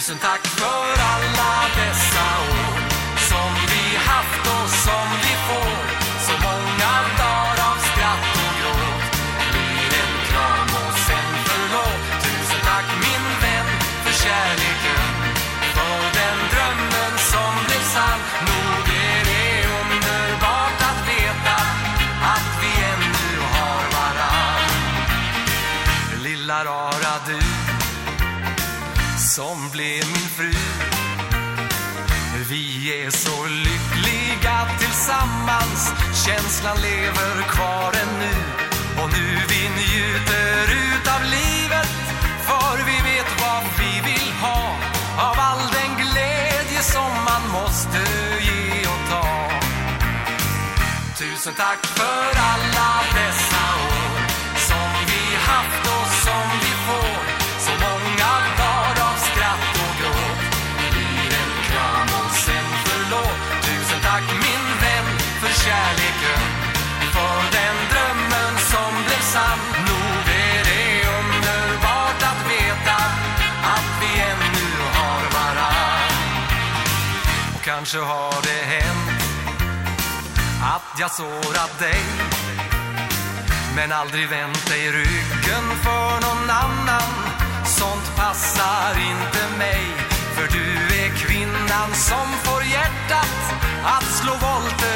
Tusen tack för alla dessa år. Som blev min fru. Vi är så lyckliga tillsammans. Känslan lever kvar ännu. Och nu vi njuter utav livet. För vi vet vad vi vill ha. Av all den glädje som man måste ge och ta. Tusen tack för alla dessa kanske har det hänt att jag sårat dig. Men aldrig vänt dig ryggen för någon annan. Sånt passar inte mig För du är kvinnan som får hjärtat att slå volter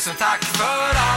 Tusen tack för allt!